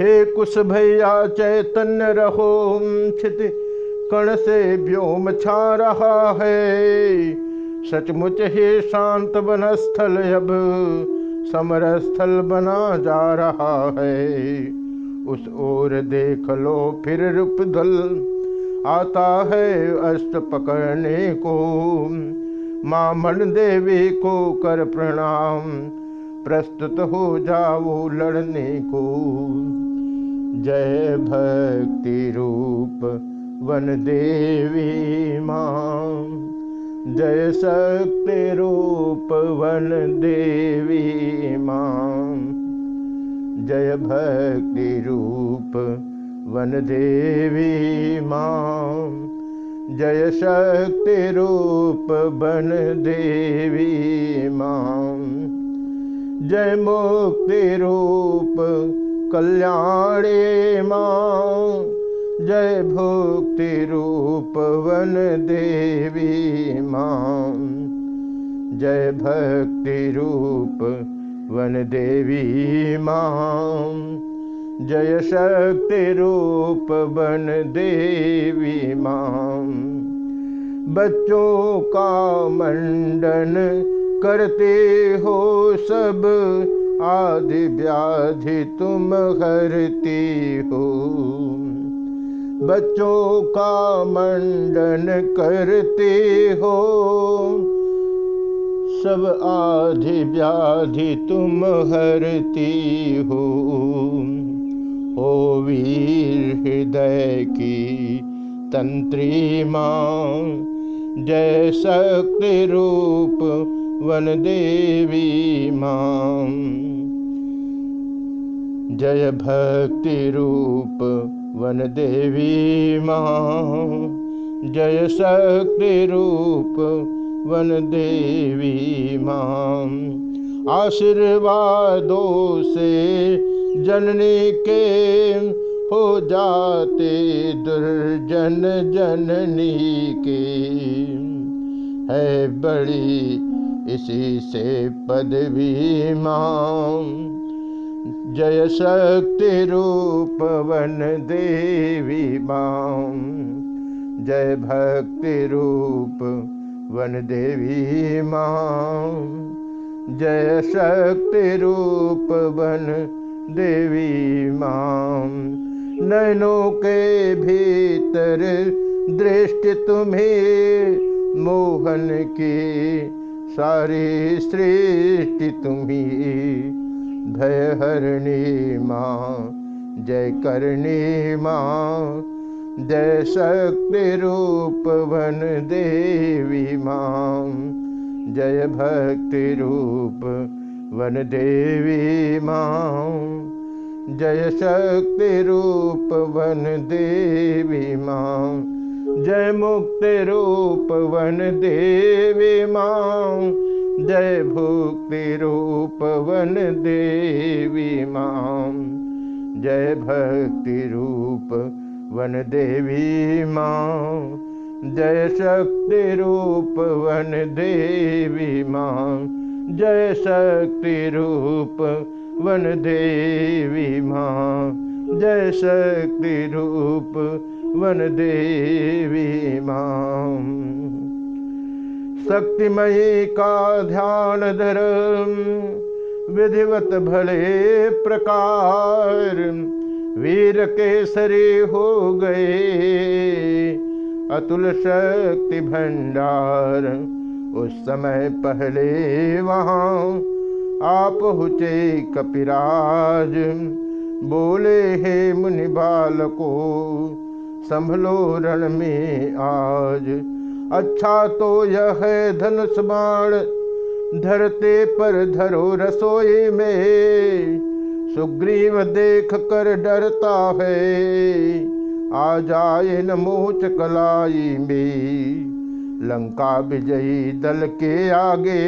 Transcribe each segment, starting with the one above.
हे कुश भैया चैतन्य रहो छित कण से व्योम छा रहा है। सचमुच हे शांत वन स्थल अब समर स्थल बना जा रहा है। उस ओर देख लो फिर रूप दल आता है अष्ट पकड़ने को। माँ मन देवी को कर प्रणाम प्रस्तुत हो जाओ लड़ने को। जय भक्ति रूप वन देवी माँ। जय शक्ति रूप वन देवी माँ। जय भक्ति रूप वन देवी माँ। जय शक्ति रूप वन देवी माँ। जय मुक्ति रूप कल्याणी माँ। जय भुक्ति रूप वन देवी माँ। जय भक्ति रूप वन देवी माँ। जय शक्ति रूप वन देवी माँ। बच्चों का मंडन करते हो सब आदि व्याधि तुम हरती हो। बच्चों का मंडन करते हो। सब आधि व्याधि तुम हरती हो। ओ वीर हृदय की तंत्री माँ जय शक्ति रूप वन देवी माम जय भक्ति रूप वन देवी माँ। जय शक्ति रूप वन देवी माँ। आशीर्वादों से जननी के हो जाते दुर्जन जननी के। है बड़ी इसी से पदवी माँ। जय शक्ति रूप वन देवी माँ। जय भक्ति रूप वन देवी माँ। जय शक्ति रूप वन देवी माँ। नैनों के भीतर दृष्टि तुम्हें मोहन की। सारी सृष्टि तुम्ही। भयहरणी माँ, जय करणी माँ। जय शक्ति रूप वन देवी माँ, जय भक्ति रूप वन देवी माँ। जय शक्ति रूप वन देवी माँ। जय मुक्ति रूप वन देवी माँ। जय भुक्ति रूप वन देवी माँ। जय भक्ति रूप वन देवी माँ। जय शक्ति रूप वन देवी माँ। जय शक्ति रूप वन देवी माँ। जय शक्ति रूप वन देवी माँ। शक्तिमयी का ध्यान धर विधिवत भले प्रकार, वीर केसरी हो गए, अतुल शक्ति भंडार। उस समय पहले वहाँ आप हुचे कपिराज, बोले हे मुनि बालको संभलो रण में आज। अच्छा तो यह है धनुष बाण, धरते पर धरो रसोई में। सुग्रीव देख कर डरता है, आ जाए न मोच कलाई में। लंका विजयी दल के आगे,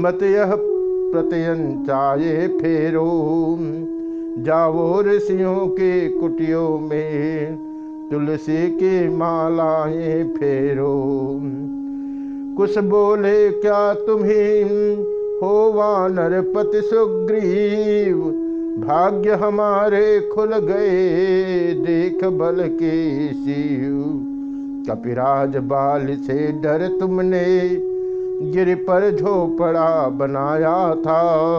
मत यह प्रत्यन चाहे फेरो। जाओ ऋषियों के कुटियों में तुलसी की मालाएँ फेरो। कुछ बोले, क्या तुम्हें हो वानर पति सुग्रीव? भाग्य हमारे खुल गए, देख बल के शिव। कपिराज बाल से डर तुमने, गिर पर झोपड़ा बनाया था।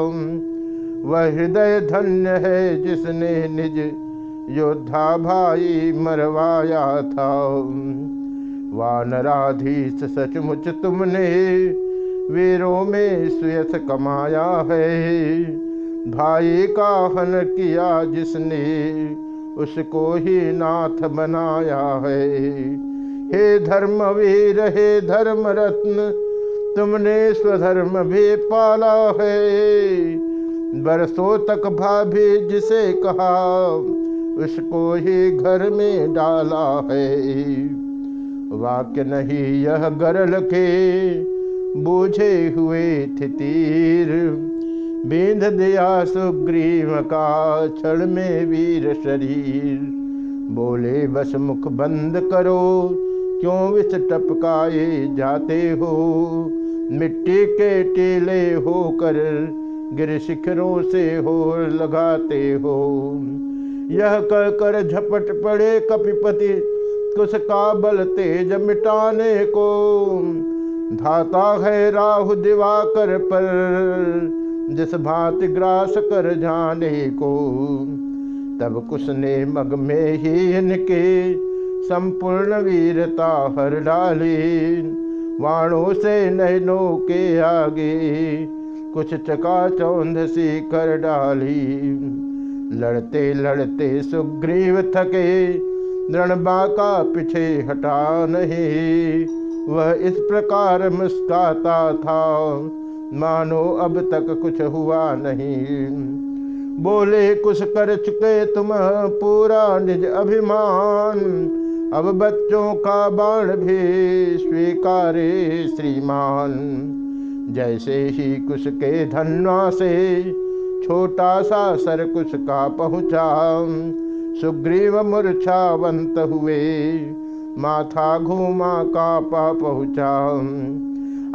वह हृदय धन्य है जिसने निज योद्धा भाई मरवाया था वानराधीश सचमुच तुमने वीरों में सुयस कमाया है। भाई का हन किया जिसने उसको ही नाथ बनाया है। हे धर्मवीर, हे धर्म रत्न तुमने स्वधर्म भी पाला है। बरसों तक भाभी जिसे कहा उसको ही घर में डाला है। वाक्य नहीं यह गरल के बूझे हुए थे तीर। बींध दिया सुग्रीव का क्षण में वीर शरीर। बोले, बस मुख बंद करो, क्यों विष टपकाए जाते हो? मिट्टी के टीले होकर गिर शिखरों से हो लगाते हो। यह कर कर झपट पड़े कपिपति कुछ का बल तेज मिटाने को। धाता है राहु दिवाकर पर, जिस भांति ग्रास कर जाने को। तब कुछ ने मग में ही इनके संपूर्ण वीरता हर डाली। वाणों से नैनों के आगे कुछ चका चौंध सी कर डाली। लड़ते लड़ते सुग्रीव थके दृणबा का पीछे हटा नहीं। वह इस प्रकार मुस्काता था। मानो अब तक कुछ हुआ नहीं। बोले, कुछ कर चुके तुम, पूरा निज अभिमान। अब बच्चों का बाण भी स्वीकारे श्रीमान। जैसे ही कुश के धन्वा से छोटा सा सर कुछ का पहुँचा। सुग्रीव मूर्छावंत हुए। माथा घूमा का पा पहुँचा।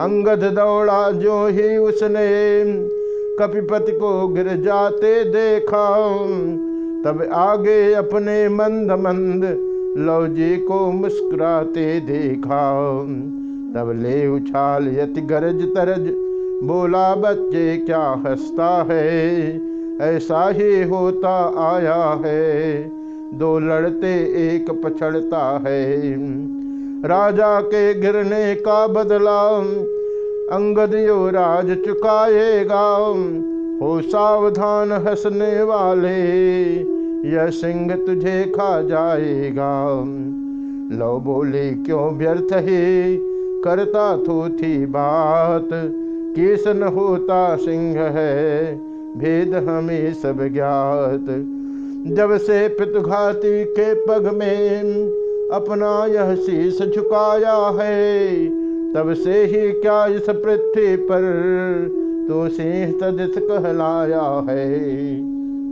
अंगद दौड़ा जो ही उसने, कपिपति को गिर जाते देखा। तब आगे अपने मंद मंद लौजी को मुस्कुराते देखा। तब ले उछाल यति गरज तरज बोला, बच्चे, क्या हंसता है? ऐसा ही होता आया है। दो लड़ते एक पछड़ता है। राजा के गिरने का बदला अंगद राज चुकाएगा। हो सावधान हंसने वाले, यह सिंह तुझे खा जाएगा। लो बोले, क्यों व्यर्थ है? करता तो थी बात। किसन होता सिंह है, भेद हमें सब ज्ञात। जब से पितुघाती के पग में अपना यह शीश झुकाया है, तब से ही क्या इस पृथ्वी पर तो सिंह सदस्य कहलाया है।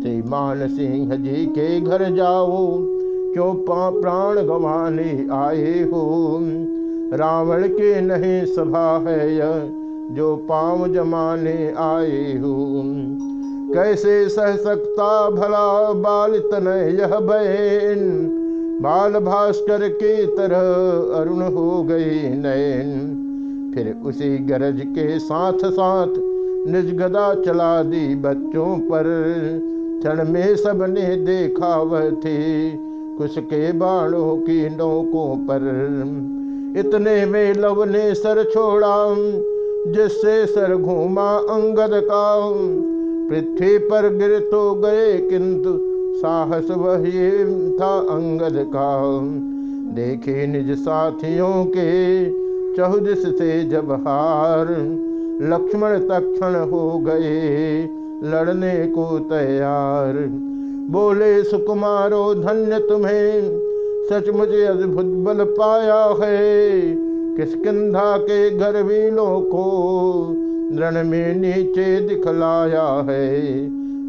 श्रीमान सिंह जी के घर जाओ, क्यों प्राण गंवाने आए हो? रावण के नहीं सभा है यह जो पाँव जमाने आए हूँ, कैसे सह सकता भला बाल तन यह बहन? बाल भास्कर की तरह अरुण हो गई नयन। फिर उसी गरज के साथ साथ निज गदा चला दी बच्चों पर। क्षण में सबने देखा वह थे कुछ के बाणों की नौकों पर। इतने में लव ने सर छोड़ा जिससे सर घूमा अंगद का। पृथ्वी पर गिर तो गए किंतु साहस वही था अंगद का। देखे निज साथियों के चौदिस से जब हार लक्ष्मण तक्षण हो गए लड़ने को तैयार। बोले, सुकुमारो, धन्य तुम्हें सच मुझे अद्भुत बल पाया है। किसकिधा के घर गर्वीलों को रण में नीचे दिखलाया है।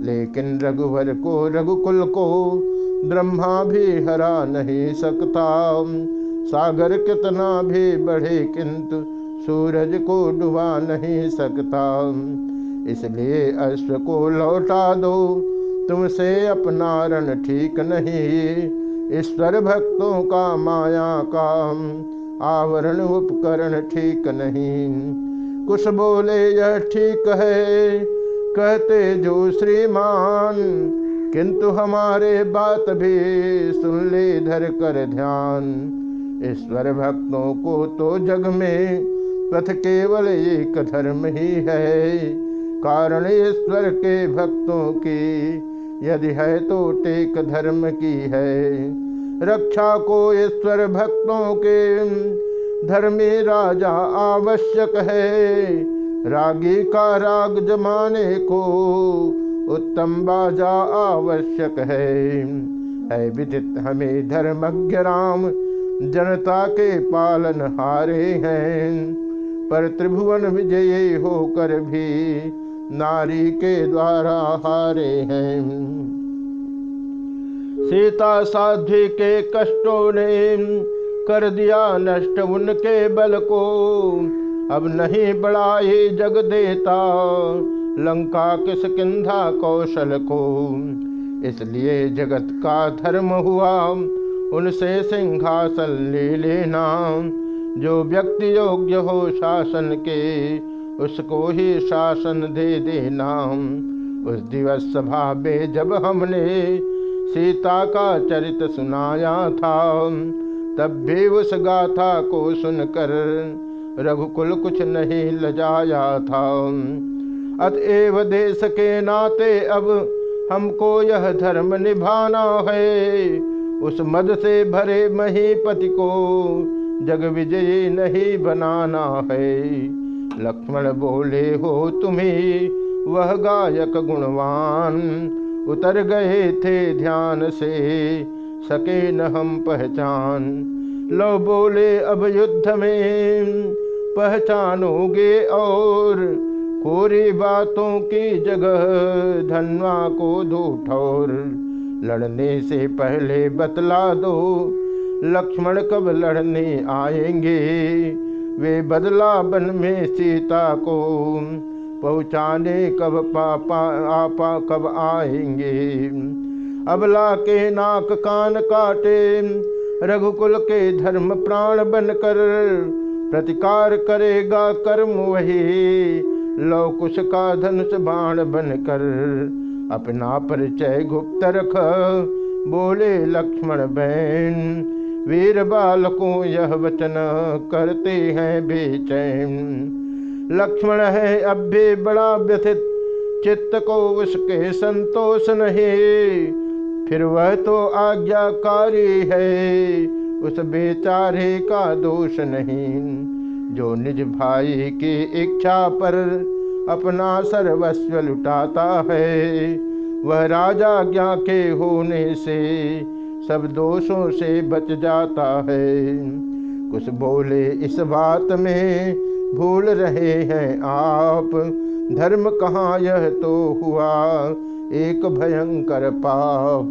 लेकिन रघुवर को रघुकुल को ब्रह्मा भी हरा नहीं सकता। सागर कितना भी बढ़े किंतु सूरज को डुबा नहीं सकता। इसलिए अश्व को लौटा दो, तुमसे अपना रण ठीक नहीं। ईश्वर भक्तों का माया का आवरण उपकरण ठीक नहीं। कुछ बोले, यह ठीक है। कहते, जो श्रीमान, किंतु हमारे बात भी सुन ले धर कर ध्यान। ईश्वर भक्तों को तो जग में पथ केवल एक धर्म ही है। कारण ईश्वर के भक्तों की, यदि है तो टेक धर्म की है। रक्षा को ईश्वर भक्तों के धर्मी राजा आवश्यक है। रागी का राग जमाने को उत्तम बाजा आवश्यक है। है विदित हमें धर्मज्ञ राम, जनता के पालन हारे हैं। पर त्रिभुवन विजयी होकर भी नारी के द्वारा हारे हैं। सीता साध्वी के कष्टों ने कर दिया नष्ट उनके बल को। अब नहीं बढ़ाए जग देता लंका किस किंधा कौशल को। इसलिए जगत का धर्म हुआ, उनसे सिंहासन ले लेना। जो व्यक्ति योग्य हो शासन के, उसको ही शासन दे देना। उस दिवस सभा में जब हमने सीता का चरित सुनाया था। तब भी उस गाथा को सुनकर रघुकुल कुछ नहीं लजाया था। अतएव देश के नाते अब हमको यह धर्म निभाना है। उस मद से भरे महीपति को जग विजयी नहीं बनाना है। लक्ष्मण बोले, हो तुम्हें, वह गायक गुणवान। उतर गए थे ध्यान से, सके न हम पहचान। लो बोले, अब युद्ध में पहचानोगे और कोरी बातों की जगह धनवा को दो ठोर। लड़ने से पहले बतला दो, लक्ष्मण कब लड़ने आएँगे? वे बदला बन में सीता को पहुँचाने कब पापा, आपा कब आएँगे? अबला के नाक कान काटे, रघुकुल के धर्म प्राण बनकर प्रतिकार करेगा कर्म वही। लौकुश का धनुष बाण बनकर अपना परिचय गुप्त रख, बोले लक्ष्मण बहन, वीर बालकों यह वचन करते हैं बेचैन। लक्ष्मण है अब भी बड़ा व्यथित। चित्त को उसके संतोष नहीं। फिर वह तो आज्ञाकारी है। उस बेचारे का दोष नहीं। जो निज भाई की इच्छा पर अपना सर्वस्व लुटाता है, वह राजा ज्ञा के होने से सब दोषों से बच जाता है। कुछ बोले इस बात में भूल रहे हैं आप। धर्म कहाँ यह तो हुआ? एक भयंकर पाप।